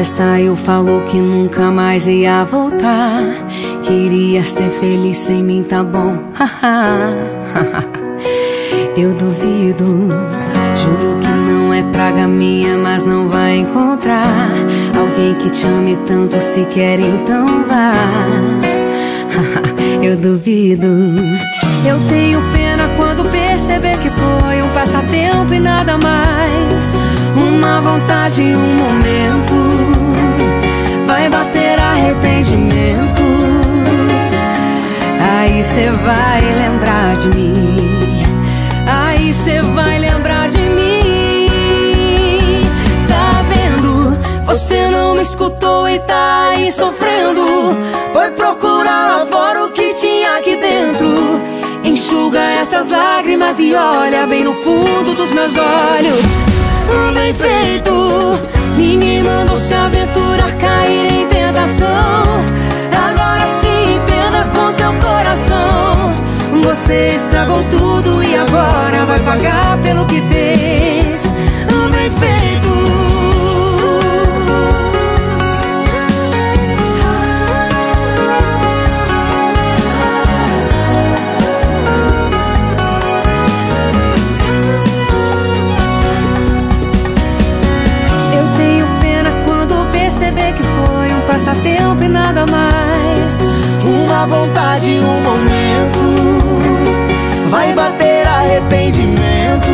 você saiu, falou que nunca mais ia voltar. Queria ser feliz sem mim, tá bom? Eu duvido, juro que não é praga minha, mas não vai encontrar alguém que te ame tanto se quer, então vá. Eu duvido. Eu tenho pena quando perceber que foi um passatempo e nada mais. Uma vontade, um momento. Aí cê vai lembrar de mim. Aí cê vai lembrar de mim. Tá vendo? Você não me escutou e tá aí sofrendo. Foi procurar lá fora o que tinha aqui dentro. Enxuga essas lágrimas e olha bem no fundo dos meus olhos. Bem feito, Estragou tudo e agora vai pagar pelo que fez. Bem feito. Eu tenho pena quando perceber que foi um passatempo e nada mais. Uma vontade, um momento. Vai bater arrependimento.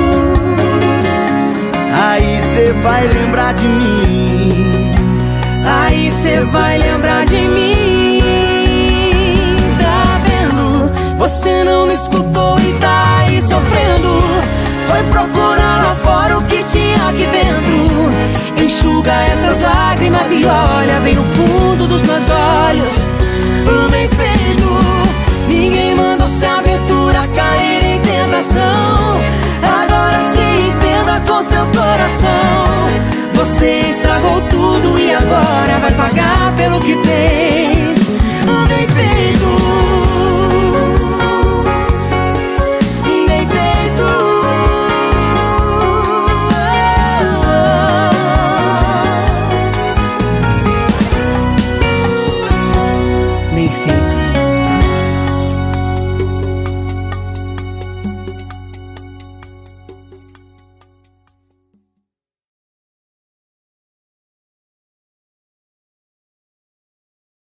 Aí cê vai lembrar de mim. Aí cê vai lembrar de mim. Tá vendo? Você não me escutou e tá aí sofrendo. Foi procurar lá fora o que tinha aqui dentro. Enxuga essas lágrimas e olha bem no fundo Você estragou tudo e agora vai pagar pelo que fez. Bem feito.